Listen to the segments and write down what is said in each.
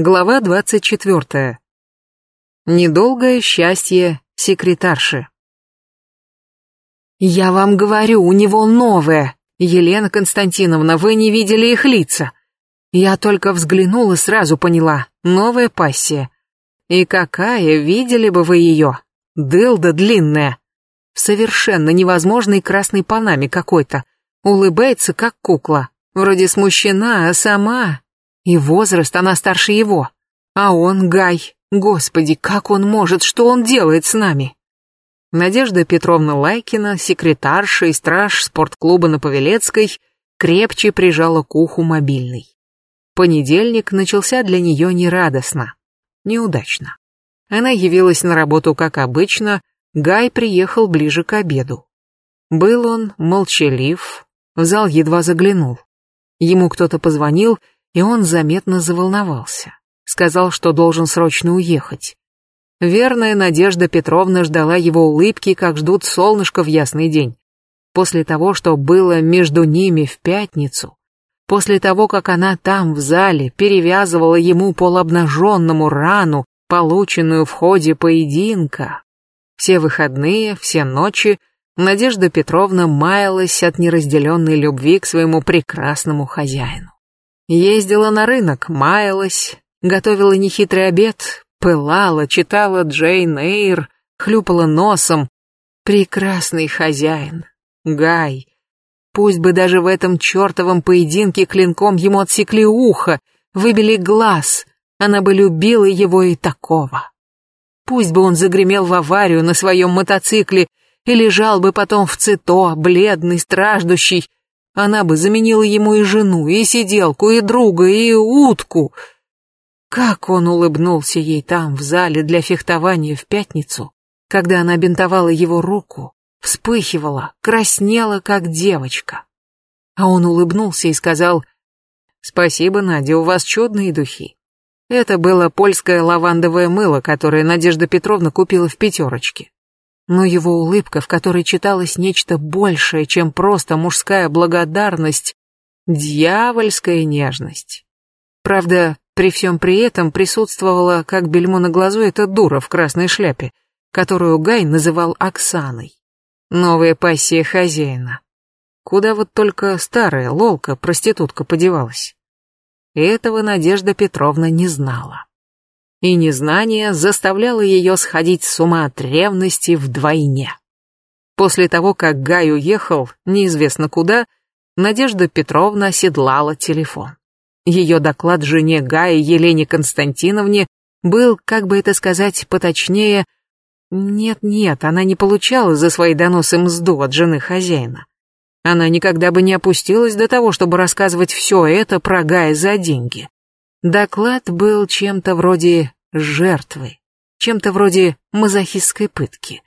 Глава 24. Недолгое счастье секретарши. «Я вам говорю, у него новое. Елена Константиновна, вы не видели их лица. Я только взглянула, сразу поняла. Новая пассия. И какая, видели бы вы ее? Дылда длинная. В совершенно невозможной красной панаме какой-то. Улыбается, как кукла. Вроде смущена, а сама и возраст она старше его. А он, Гай, господи, как он может, что он делает с нами? Надежда Петровна Лайкина, секретарша и страж спортклуба на Павелецкой, крепче прижала к уху мобильный. Понедельник начался для нее нерадостно, неудачно. Она явилась на работу как обычно, Гай приехал ближе к обеду. Был он молчалив, в зал едва заглянул. Ему кто-то позвонил, и он заметно заволновался. Сказал, что должен срочно уехать. Верная Надежда Петровна ждала его улыбки, как ждут солнышко в ясный день. После того, что было между ними в пятницу, после того, как она там, в зале, перевязывала ему полуобнаженному рану, полученную в ходе поединка. Все выходные, все ночи Надежда Петровна маялась от неразделенной любви к своему прекрасному хозяину. Ездила на рынок, маялась, готовила нехитрый обед, пылала, читала Джейн Эйр, хлюпала носом. Прекрасный хозяин, Гай. Пусть бы даже в этом чертовом поединке клинком ему отсекли ухо, выбили глаз, она бы любила его и такого. Пусть бы он загремел в аварию на своем мотоцикле и лежал бы потом в цито, бледный, страждущий, она бы заменила ему и жену, и сиделку, и друга, и утку. Как он улыбнулся ей там, в зале для фехтования в пятницу, когда она бинтовала его руку, вспыхивала, краснела, как девочка. А он улыбнулся и сказал, «Спасибо, Надя, у вас чудные духи». Это было польское лавандовое мыло, которое Надежда Петровна купила в пятерочке но его улыбка, в которой читалось нечто большее, чем просто мужская благодарность, дьявольская нежность. Правда, при всем при этом присутствовала, как бельмо на глазу, эта дура в красной шляпе, которую Гай называл Оксаной. Новая пассия хозяина. Куда вот только старая лолка, проститутка, подевалась. Этого Надежда Петровна не знала и незнание заставляло ее сходить с ума от ревности вдвойне. После того, как Гай уехал, неизвестно куда, Надежда Петровна оседлала телефон. Ее доклад жене Гая Елене Константиновне был, как бы это сказать поточнее, нет-нет, она не получала за свои доносы мзду от жены хозяина. Она никогда бы не опустилась до того, чтобы рассказывать все это про Гая за деньги. Доклад был чем-то вроде жертвы, чем-то вроде мазохистской пытки.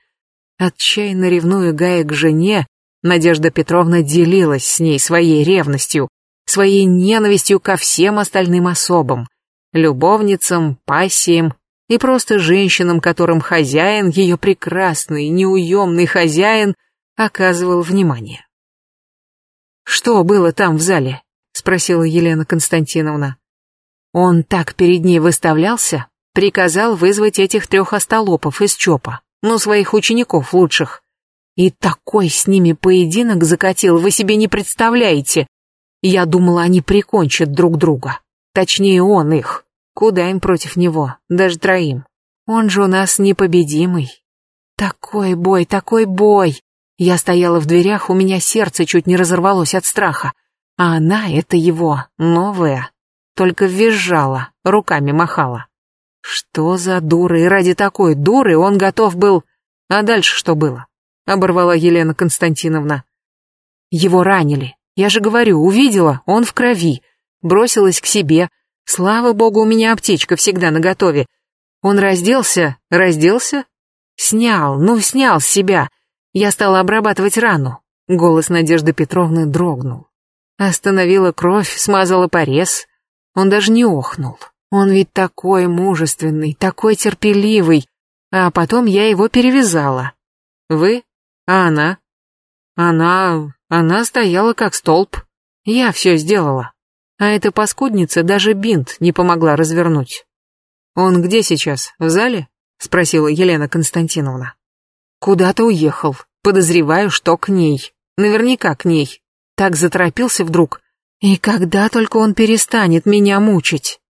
Отчаянно ревнуя Гая к жене, Надежда Петровна делилась с ней своей ревностью, своей ненавистью ко всем остальным особам, любовницам, пассиям и просто женщинам, которым хозяин, ее прекрасный, неуемный хозяин, оказывал внимание. «Что было там в зале?» — спросила Елена Константиновна. Он так перед ней выставлялся, приказал вызвать этих трех остолопов из ЧОПа, ну, своих учеников лучших. И такой с ними поединок закатил, вы себе не представляете. Я думала, они прикончат друг друга. Точнее, он их. Куда им против него, даже троим. Он же у нас непобедимый. Такой бой, такой бой. Я стояла в дверях, у меня сердце чуть не разорвалось от страха. А она, это его, новая, только визжала, руками махала. Что за дура, и ради такой дуры он готов был... А дальше что было? Оборвала Елена Константиновна. Его ранили. Я же говорю, увидела, он в крови. Бросилась к себе. Слава богу, у меня аптечка всегда наготове. Он разделся, разделся? Снял, ну снял с себя. Я стала обрабатывать рану. Голос Надежды Петровны дрогнул. Остановила кровь, смазала порез, он даже не охнул. Он ведь такой мужественный, такой терпеливый. А потом я его перевязала. Вы? А она? Она... она стояла как столб. Я все сделала. А эта паскудница даже бинт не помогла развернуть. «Он где сейчас, в зале?» — спросила Елена Константиновна. «Куда-то уехал. Подозреваю, что к ней. Наверняка к ней. Так заторопился вдруг. И когда только он перестанет меня мучить?»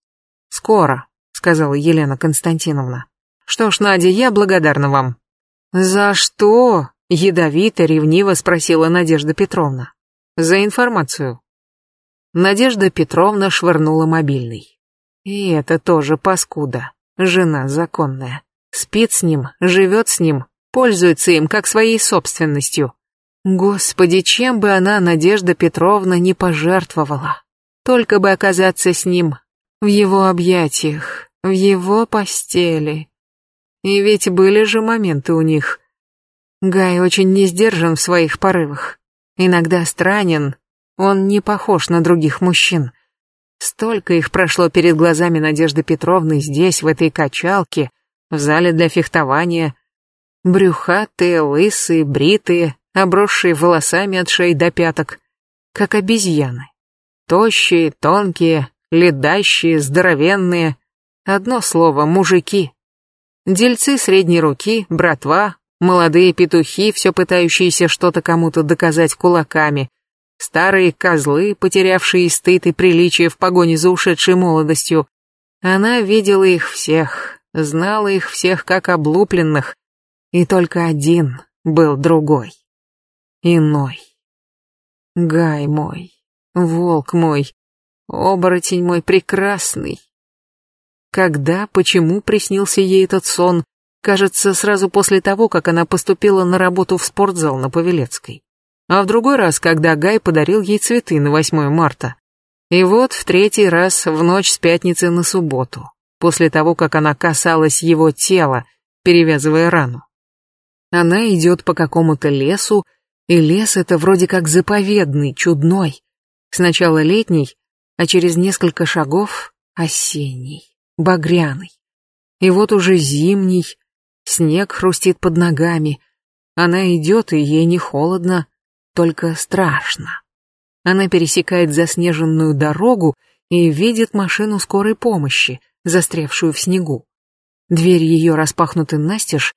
«Скоро», — сказала Елена Константиновна. «Что ж, Надя, я благодарна вам». «За что?» — ядовито, ревниво спросила Надежда Петровна. «За информацию». Надежда Петровна швырнула мобильный. И это тоже паскуда, жена законная. Спит с ним, живет с ним, пользуется им как своей собственностью. Господи, чем бы она, Надежда Петровна, не пожертвовала. Только бы оказаться с ним, в его объятиях, в его постели. И ведь были же моменты у них. Гай очень не сдержан в своих порывах. Иногда странен, он не похож на других мужчин. Столько их прошло перед глазами Надежды Петровны здесь, в этой качалке, в зале для фехтования. Брюхатые, лысые, бритые, обросшие волосами от шеи до пяток, как обезьяны. Тощие, тонкие, ледащие, здоровенные. Одно слово — мужики. Дельцы средней руки, братва, молодые петухи, все пытающиеся что-то кому-то доказать кулаками — старые козлы, потерявшие стыд и приличие в погоне за ушедшей молодостью. Она видела их всех, знала их всех как облупленных, и только один был другой. Иной. Гай мой, волк мой, оборотень мой прекрасный. Когда, почему приснился ей этот сон? Кажется, сразу после того, как она поступила на работу в спортзал на Павелецкой а в другой раз, когда Гай подарил ей цветы на 8 марта. И вот в третий раз в ночь с пятницы на субботу, после того, как она касалась его тела, перевязывая рану. Она идет по какому-то лесу, и лес это вроде как заповедный, чудной. Сначала летний, а через несколько шагов осенний, багряный. И вот уже зимний, снег хрустит под ногами. Она идет, и ей не холодно, только страшно. Она пересекает заснеженную дорогу и видит машину скорой помощи, застрявшую в снегу. Двери ее распахнуты настежь,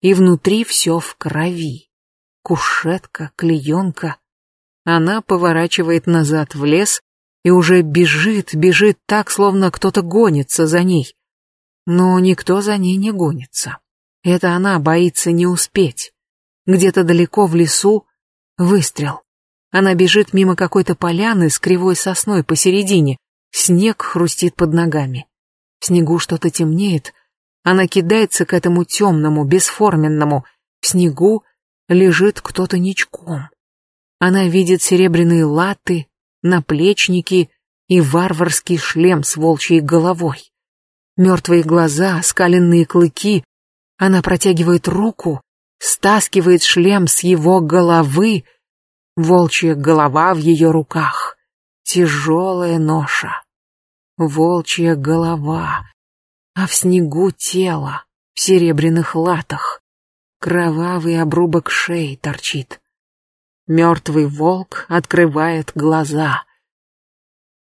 и внутри все в крови. Кушетка, клеенка. Она поворачивает назад в лес и уже бежит, бежит так, словно кто-то гонится за ней. Но никто за ней не гонится. Это она боится не успеть. Где-то далеко в лесу Выстрел. Она бежит мимо какой-то поляны с кривой сосной посередине. Снег хрустит под ногами. В снегу что-то темнеет. Она кидается к этому темному, бесформенному. В снегу лежит кто-то ничком. Она видит серебряные латы, наплечники и варварский шлем с волчьей головой. Мертвые глаза, скаленные клыки. Она протягивает руку, стаскивает шлем с его головы, волчья голова в ее руках, тяжелая ноша, волчья голова, а в снегу тело, в серебряных латах, кровавый обрубок шеи торчит. Мертвый волк открывает глаза.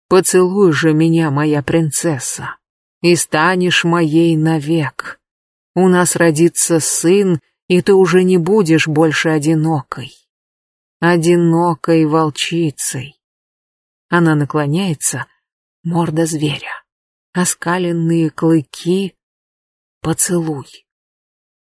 «Поцелуй же меня, моя принцесса, и станешь моей навек. У нас родится сын, и ты уже не будешь больше одинокой. Одинокой волчицей. Она наклоняется, морда зверя, оскаленные клыки, поцелуй.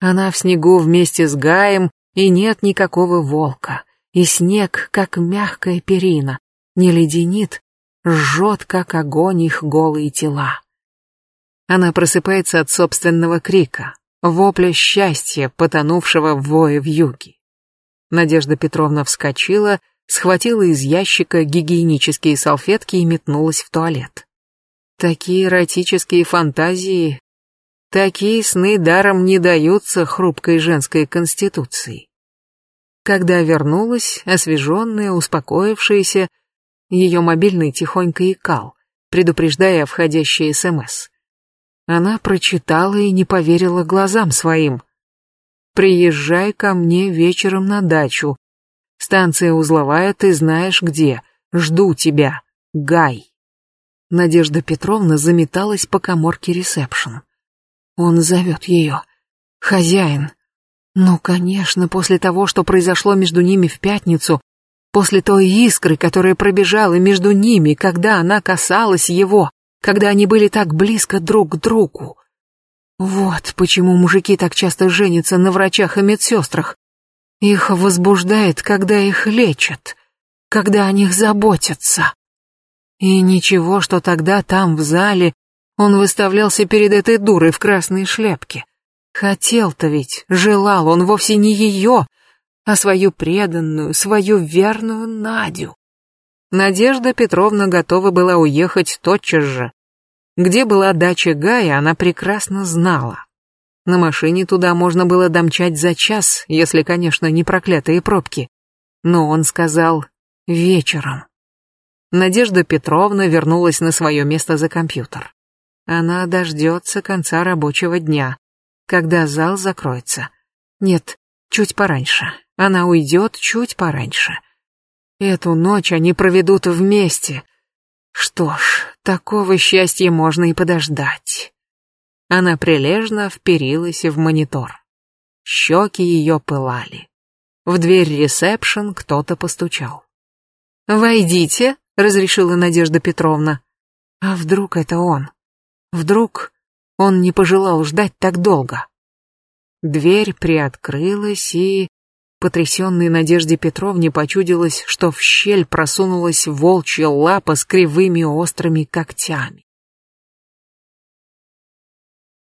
Она в снегу вместе с Гаем, и нет никакого волка, и снег, как мягкая перина, не леденит, жжет, как огонь их голые тела. Она просыпается от собственного крика, вопля счастья, потонувшего в вое в юге. Надежда Петровна вскочила, схватила из ящика гигиенические салфетки и метнулась в туалет. Такие эротические фантазии, такие сны даром не даются хрупкой женской конституции. Когда вернулась, освеженная, успокоившаяся, ее мобильный тихонько икал, предупреждая о СМС. Она прочитала и не поверила глазам своим. «Приезжай ко мне вечером на дачу. Станция узловая, ты знаешь где. Жду тебя. Гай». Надежда Петровна заметалась по коморке ресепшн. Он зовет ее. Хозяин. Ну, конечно, после того, что произошло между ними в пятницу, после той искры, которая пробежала между ними, когда она касалась его, когда они были так близко друг к другу. Вот почему мужики так часто женятся на врачах и медсестрах. Их возбуждает, когда их лечат, когда о них заботятся. И ничего, что тогда там, в зале, он выставлялся перед этой дурой в красной шляпке. Хотел-то ведь, желал он вовсе не ее, а свою преданную, свою верную Надю. Надежда Петровна готова была уехать тотчас же. Где была дача Гая, она прекрасно знала. На машине туда можно было домчать за час, если, конечно, не проклятые пробки. Но он сказал «вечером». Надежда Петровна вернулась на свое место за компьютер. Она дождется конца рабочего дня, когда зал закроется. Нет, чуть пораньше. Она уйдет чуть пораньше. Эту ночь они проведут вместе. Что ж, такого счастья можно и подождать. Она прилежно вперилась в монитор. Щеки ее пылали. В дверь ресепшн кто-то постучал. «Войдите», — разрешила Надежда Петровна. «А вдруг это он? Вдруг он не пожелал ждать так долго?» Дверь приоткрылась, и, потрясенной Надежде Петровне почудилось, что в щель просунулась волчья лапа с кривыми острыми когтями.